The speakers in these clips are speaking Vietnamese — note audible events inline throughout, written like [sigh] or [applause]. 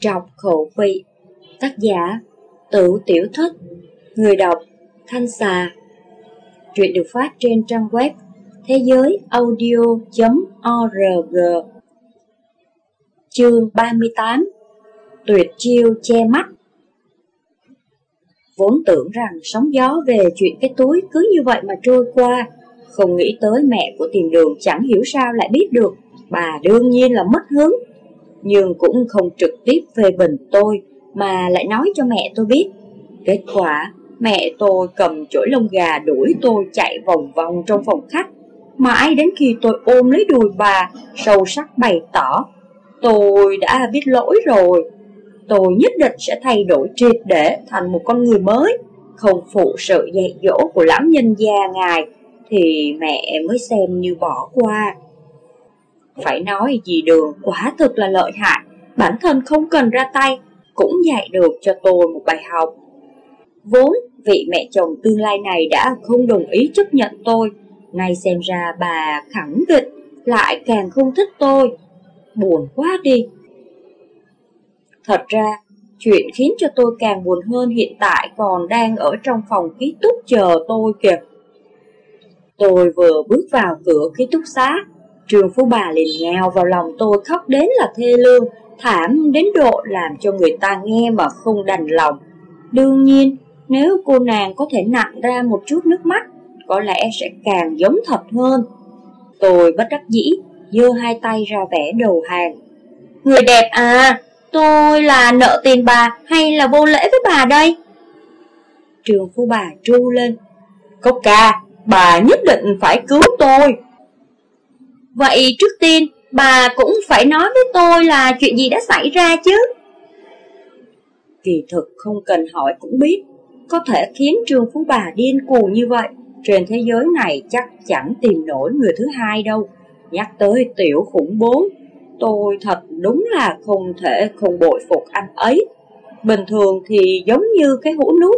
Trọc khẩu vị Tác giả Tự Tiểu Thất. Người đọc, Thanh Xà. Truyện được phát trên trang web thế giới audio.org Chương 38 Tuyệt chiêu che mắt. Vốn tưởng rằng sóng gió về chuyện cái túi cứ như vậy mà trôi qua, Không nghĩ tới mẹ của tiền đường chẳng hiểu sao lại biết được. Bà đương nhiên là mất hứng nhưng cũng không trực tiếp phê bình tôi, mà lại nói cho mẹ tôi biết. Kết quả, mẹ tôi cầm chổi lông gà đuổi tôi chạy vòng vòng trong phòng khách. Mãi đến khi tôi ôm lấy đùi bà, sâu sắc bày tỏ, tôi đã biết lỗi rồi. Tôi nhất định sẽ thay đổi triệt để thành một con người mới, không phụ sự dạy dỗ của lão nhân gia ngài, thì mẹ mới xem như bỏ qua. Phải nói gì đường quả thực là lợi hại, bản thân không cần ra tay, cũng dạy được cho tôi một bài học. Vốn vị mẹ chồng tương lai này đã không đồng ý chấp nhận tôi, nay xem ra bà khẳng định lại càng không thích tôi. Buồn quá đi. Thật ra, chuyện khiến cho tôi càng buồn hơn hiện tại còn đang ở trong phòng ký túc chờ tôi kìa. Tôi vừa bước vào cửa ký túc xá Trường Phú Bà liền nhào vào lòng tôi khóc đến là thê lương, thảm đến độ làm cho người ta nghe mà không đành lòng. Đương nhiên, nếu cô nàng có thể nặng ra một chút nước mắt, có lẽ sẽ càng giống thật hơn. Tôi bất đắc dĩ, giơ hai tay ra vẽ đầu hàng. Người đẹp à, tôi là nợ tiền bà hay là vô lễ với bà đây? Trường Phu Bà tru lên. Cốc ca, bà nhất định phải cứu tôi. Vậy trước tiên, bà cũng phải nói với tôi là chuyện gì đã xảy ra chứ. Kỳ thực không cần hỏi cũng biết, có thể khiến Trương Phú Bà điên cuồng như vậy. Trên thế giới này chắc chẳng tìm nổi người thứ hai đâu. Nhắc tới tiểu khủng bố, tôi thật đúng là không thể không bội phục anh ấy. Bình thường thì giống như cái hũ nút,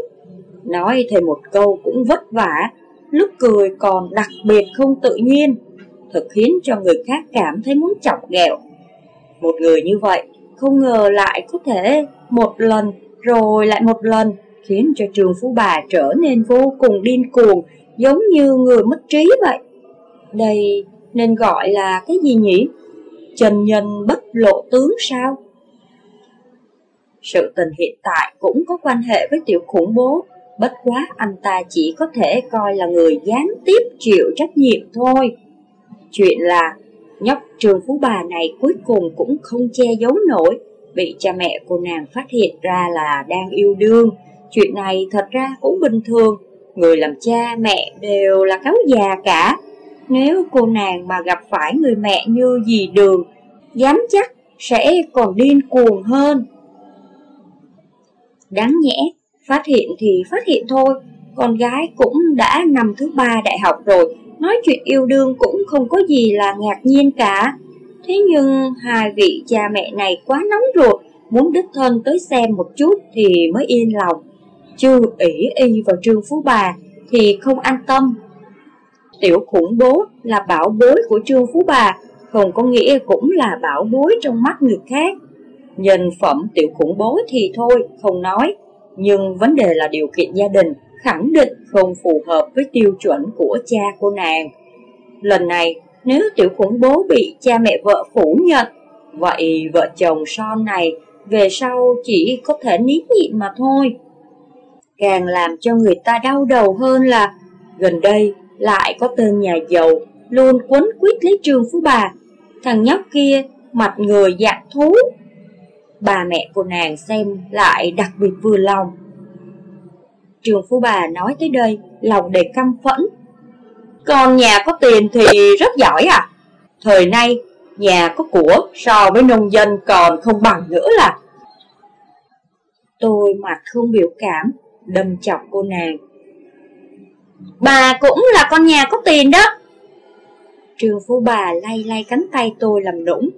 nói thêm một câu cũng vất vả, lúc cười còn đặc biệt không tự nhiên thật khiến cho người khác cảm thấy muốn chọc ghẹo. Một người như vậy, không ngờ lại có thể một lần rồi lại một lần, khiến cho trường phú bà trở nên vô cùng điên cuồng, giống như người mất trí vậy. Đây nên gọi là cái gì nhỉ? Trần nhân bất lộ tướng sao? Sự tình hiện tại cũng có quan hệ với tiểu khủng bố, bất quá anh ta chỉ có thể coi là người gián tiếp chịu trách nhiệm thôi. Chuyện là nhóc trường phú bà này cuối cùng cũng không che giấu nổi, bị cha mẹ cô nàng phát hiện ra là đang yêu đương. Chuyện này thật ra cũng bình thường, người làm cha mẹ đều là cáo già cả. Nếu cô nàng mà gặp phải người mẹ như dì đường, dám chắc sẽ còn điên cuồng hơn. Đáng nhẽ, phát hiện thì phát hiện thôi, con gái cũng đã năm thứ ba đại học rồi, nói chuyện yêu đương cũng không có gì là ngạc nhiên cả. Thế nhưng hai vị cha mẹ này quá nóng ruột, muốn đích thân tới xem một chút thì mới yên lòng. Chưa ỷ y vào trương phú bà thì không an tâm. Tiểu khủng bố là bảo bối của trương phú bà, không có nghĩa cũng là bảo bối trong mắt người khác. Nhân phẩm tiểu khủng bố thì thôi, không nói, nhưng vấn đề là điều kiện gia đình khẳng định không phù hợp với tiêu chuẩn của cha cô nàng. Lần này, nếu tiểu khủng bố bị cha mẹ vợ phủ nhận, vậy vợ chồng son này về sau chỉ có thể nín nhịn mà thôi. Càng làm cho người ta đau đầu hơn là gần đây lại có tên nhà giàu luôn quấn quýt lấy trường phú bà. Thằng nhóc kia mặt người dạng thú. Bà mẹ của nàng xem lại đặc biệt vừa lòng Trường phu bà nói tới đây, lòng đầy căm phẫn. Con nhà có tiền thì rất giỏi à? Thời nay, nhà có của so với nông dân còn không bằng nữa là. Tôi mặt không biểu cảm, đâm chọc cô nàng. Bà cũng là con nhà có tiền đó. Trường phu bà lay lay cánh tay tôi làm nũng.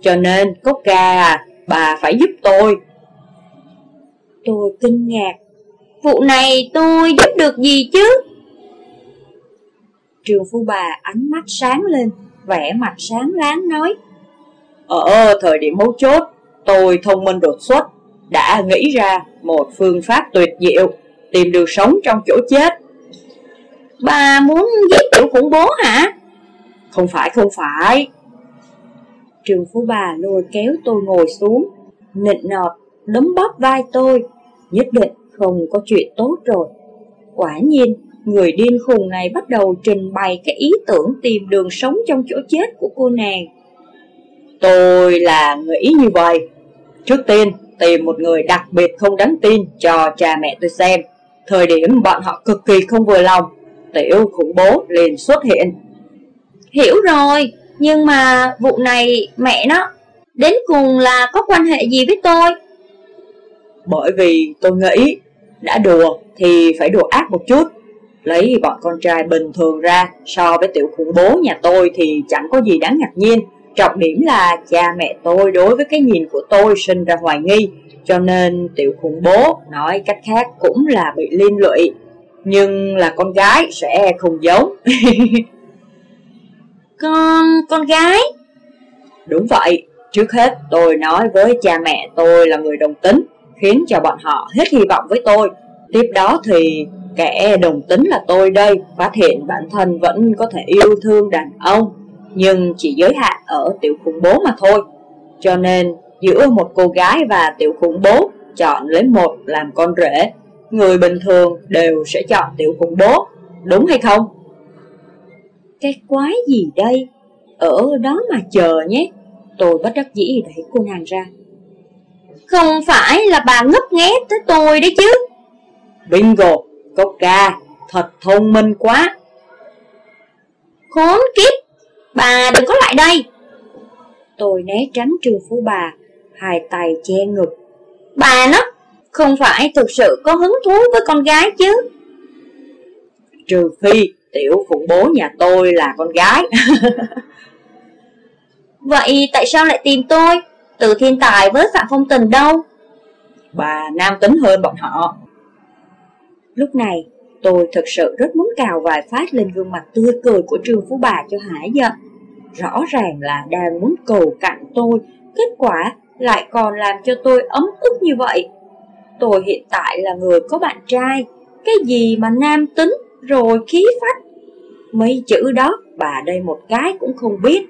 Cho nên, cốc ca à, bà phải giúp tôi. Tôi kinh ngạc, Vụ này tôi giúp được gì chứ? Trường phu bà ánh mắt sáng lên, vẻ mặt sáng láng nói. Ở thời điểm mấu chốt, tôi thông minh đột xuất, đã nghĩ ra một phương pháp tuyệt diệu, tìm được sống trong chỗ chết. Bà muốn giết tiểu khủng bố hả? Không phải, không phải. Trường Phú Bà lôi kéo tôi ngồi xuống, nịnh nọt, đấm bóp vai tôi. Nhất định không có chuyện tốt rồi. Quả nhiên, người điên khùng này bắt đầu trình bày cái ý tưởng tìm đường sống trong chỗ chết của cô nàng. Tôi là nghĩ như vậy. Trước tiên, tìm một người đặc biệt không đáng tin cho cha mẹ tôi xem. Thời điểm bọn họ cực kỳ không vừa lòng, tiểu khủng bố liền xuất hiện. Hiểu rồi, nhưng mà vụ này mẹ nó đến cùng là có quan hệ gì với tôi? Bởi vì tôi nghĩ đã đùa thì phải đùa ác một chút. Lấy bọn con trai bình thường ra so với tiểu khủng bố nhà tôi thì chẳng có gì đáng ngạc nhiên. Trọng điểm là cha mẹ tôi đối với cái nhìn của tôi sinh ra hoài nghi Cho nên tiểu khủng bố nói cách khác cũng là bị liên lụy. Nhưng là con gái sẽ không giống. [laughs] Con... con gái? Đúng vậy, trước hết tôi nói với cha mẹ tôi là người đồng tính Khiến cho bọn họ hết hy vọng với tôi. Tiếp đó thì kẻ đồng tính là tôi đây, Phát hiện bản thân vẫn có thể yêu thương đàn ông, Nhưng chỉ giới hạn ở tiểu khủng bố mà thôi. Cho nên, giữa một cô gái và tiểu khủng bố, Chọn lấy một làm con rể. Người bình thường đều sẽ chọn tiểu khủng bố, Đúng hay không? Cái quái gì đây? Ở đó mà chờ nhé. Tôi bất đắc dĩ đẩy cô nàng ra. Không phải là bà ngấp nghét tới tôi đấy chứ. Bingo, cốc ca, thật thông minh quá. Khốn kiếp, bà đừng có lại đây. Tôi né tránh trường phú bà, hai tay che ngực. Bà nó, không phải thực sự có hứng thú với con gái chứ. Trừ phi tiểu khủng bố nhà tôi là con gái. [laughs] Vậy tại sao lại tìm tôi? Từ thiên tài với Phạm Phong Tình đâu? Bà nam tính hơn bọn họ. Lúc này tôi thật sự rất muốn cào vài phát lên gương mặt tươi cười của Trương Phú Bà cho hả giận Rõ ràng là đang muốn cầu cạnh tôi Kết quả lại còn làm cho tôi ấm ức như vậy. Tôi hiện tại là người có bạn trai Cái gì mà nam tính rồi khí phách? Mấy chữ đó bà đây một cái cũng không biết.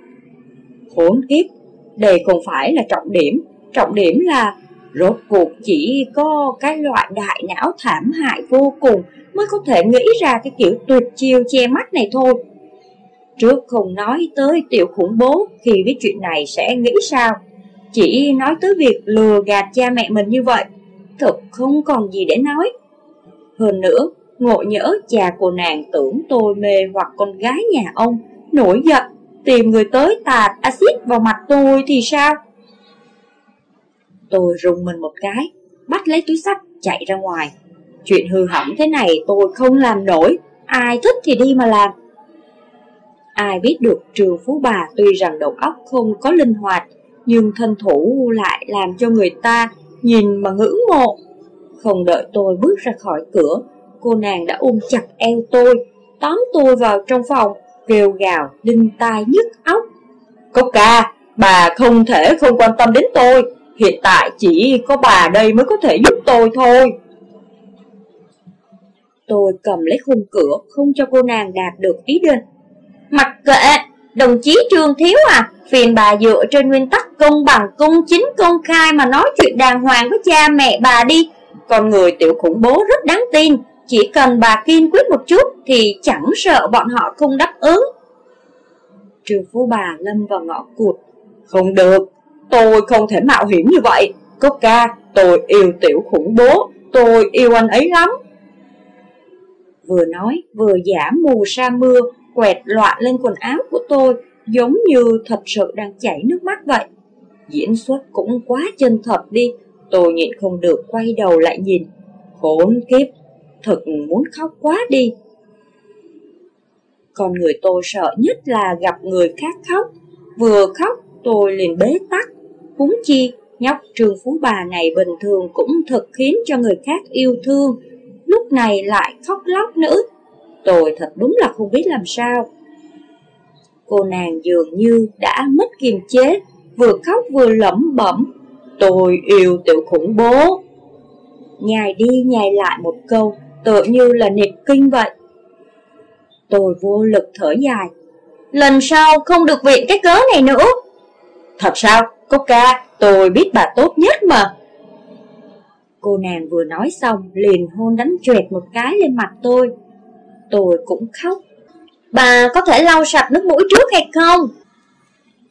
Khốn kiếp đây không phải là trọng điểm. Trọng điểm là Rốt cuộc chỉ có cái loại đại não thảm hại vô cùng Mới có thể nghĩ ra cái kiểu tuyệt chiêu che mắt này thôi. Trước không nói tới tiểu khủng bố Khi biết chuyện này sẽ nghĩ sao, Chỉ nói tới việc lừa gạt cha mẹ mình như vậy, Thật không còn gì để nói. Hơn nữa, Ngộ nhỡ cha cô nàng tưởng tôi mê hoặc con gái nhà ông, Nổi giận. Tìm người tới tạt axit vào mặt tôi thì sao? Tôi rùng mình một cái, Bắt lấy túi sách chạy ra ngoài. Chuyện hư hỏng thế này tôi không làm nổi, Ai thích thì đi mà làm. Ai biết được trường phú bà tuy rằng đầu óc không có linh hoạt, Nhưng thân thủ lại làm cho người ta nhìn mà ngưỡng mộ. Không đợi tôi bước ra khỏi cửa, Cô nàng đã ôm chặt eo tôi, Tóm tôi vào trong phòng. Kêu gào đinh tai nhức óc. Cốc ca, bà không thể không quan tâm đến tôi. Hiện tại chỉ có bà đây mới có thể giúp tôi thôi. Tôi cầm lấy khung cửa Không cho cô nàng đạt được ý định. Mặc kệ Đồng chí Trương Thiếu à Phiền bà dựa trên nguyên tắc công bằng công chính công khai Mà nói chuyện đàng hoàng với cha mẹ bà đi. Con người tiểu khủng bố rất đáng tin. Chỉ cần bà kiên quyết một chút Thì chẳng sợ bọn họ không đáp ứng. Trương Phú Bà lâm vào ngõ cụt. Không được. Tôi không thể mạo hiểm như vậy. Cốc ca, tôi yêu tiểu khủng bố. Tôi yêu anh ấy lắm. Vừa nói vừa giả mù sa mưa Quẹt loạn lên quần áo của tôi Giống như thật sự đang chảy nước mắt vậy. Diễn xuất cũng quá chân thật đi. Tôi nhịn không được quay đầu lại nhìn. Khốn kiếp Thật muốn khóc quá đi Còn người tôi sợ nhất là gặp người khác khóc Vừa khóc tôi liền bế tắc cúng chi, nhóc trường phú bà này bình thường cũng thật khiến cho người khác yêu thương, lúc này lại khóc lóc nữa. Tôi thật đúng là không biết làm sao. Cô nàng dường như đã mất kiềm chế, vừa khóc vừa lẩm bẩm. Tôi yêu tiểu khủng bố. Nhài đi nhài lại một câu, tựa như là nịt kinh vậy. Tôi vô lực thở dài. Lần sau không được viện cái cớ này nữa. Thật sao, Cốc ca, tôi biết bà tốt nhất mà. Cô nàng vừa nói xong, liền hôn đánh chuệt một cái lên mặt tôi. Tôi cũng khóc. Bà có thể lau sạch nước mũi trước hay không?